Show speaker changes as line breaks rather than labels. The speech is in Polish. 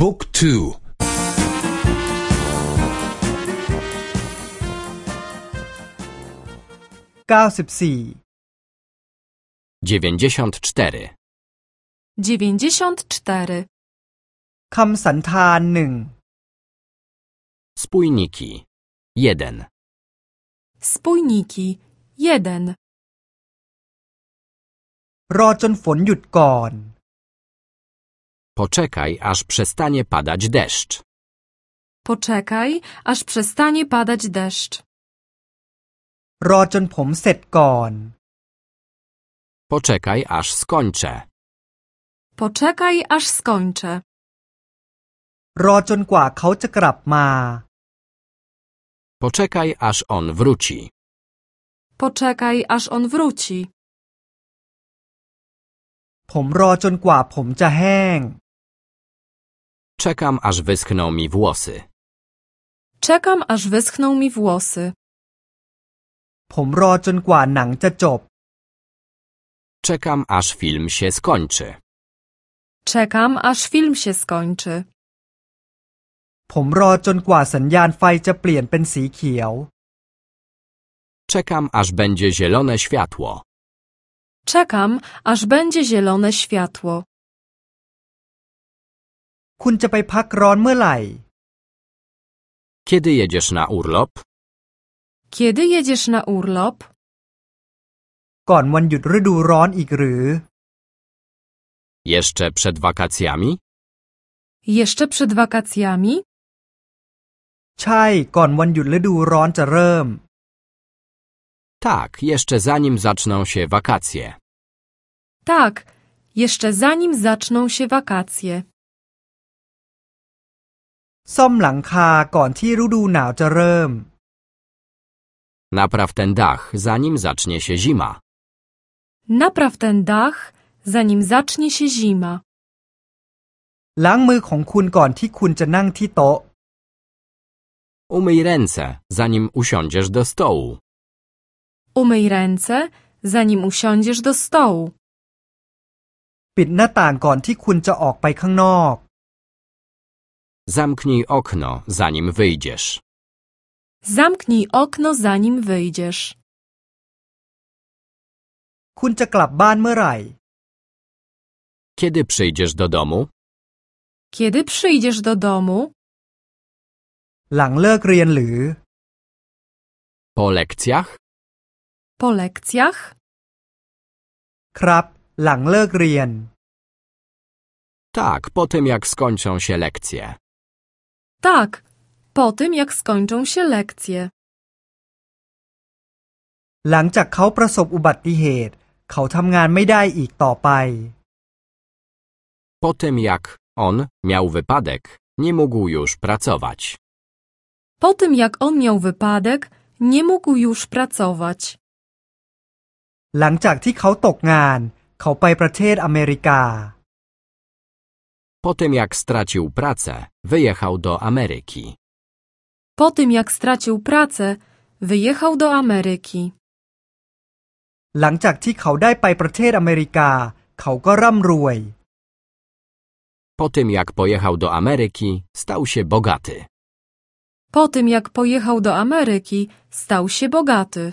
บุ๊กทู
เก้าสิบสี่
94.
94.
คำสันธานหนึ่ง
Spójniki. 1.
Spójniki. 1.
รอจนฝนหยุดก่อน
Poczekaj, aż przestanie padać deszcz.
Poczekaj, aż przestanie padać deszcz.
รอจนผมเสร็จก่อน
Poczekaj, aż skończę.
Poczekaj, aż skończę.
รอจนกว่าเขาจะกลับมา
Poczekaj, aż on wróci.
Poczekaj, aż on wróci.
ผมรอจนกว่าผมจะแห้ง
Czekam, aż wyschną mi włosy.
Czekam, aż wyschną mi włosy.
ผมรอจนกว่าหนังจะจบ
Czekam, aż film się skończy.
Czekam, aż film się skończy.
ผมรอจนกว่าสัญญาณไฟจะเปลี่ยนเป็นสีเขียว
Czekam, aż będzie zielone światło.
Czekam, aż będzie zielone światło.
คุณจะไปพักร้อนเมื่อไหร่
Kiedy jedziesz na urlop?
Kiedy jedziesz na urlop?
ก่อนวันหยุดฤดูร้อนอีกหรือ
Jeszcze przed wakacjami?
Jeszcze przed wakacjami?
ใช่ก่อนวันหยุดฤดูร้อนจะเริ่ม
Tak, jeszcze zanim zaczną się wakacje.
Tak, jeszcze zanim zaczną się wakacje.
ซ่อมหลังคาก่อนที่ฤดูหนาวจะเริ่ม
Napraw ten dach, zanim zacznie się zima.
Napraw ten dach, zanim zacznie się zima.
ล้างมือของคุณก่อนที่คุณจะนั่งที่โต๊ะ
Umyj ręce, zanim usiądziesz do stołu.
Umyj ręce, zanim usiądziesz do stołu.
ปิดหน้าต่างก่อนที่คุณจะออกไปข้างนอก
Zamknij okno, zanim wyjdziesz.
Zamknij okno, zanim wyjdziesz.
คุณจะกลับบ้านเมื่อไหร่
Kiedy przyjdziesz do domu?
Kiedy przyjdziesz do domu?
หลังเลิกเรียนหรือ
Po lekcjach?
Po lekcjach?
ครับ หลังเลิกเรียน
Tak, po tym jak skończą się lekcje.
Tak, po tym jak skończą się lekcje.
หลังจากเขาประสบอุบัติเหตุ เขาทำงานไม่ได้อีกต่อไป
Po tym jak on miał wypadek, nie mógł już pracować.
Po tym jak on miał wypadek, nie mógł już pracować.
หลังจากที่เขาตกงาน เขาไปประเทศอเมริกา
Po tym jak stracił pracę, wyjechał do Ameryki.
Po tym jak stracił pracę, wyjechał do Ameryki.
หลังจากที่เขาได้ไปประเทศอเมริกา เขาก็ร่ำรวย
Po tym jak pojechał do Ameryki, stał się bogaty.
Po tym jak pojechał do Ameryki, stał się bogaty.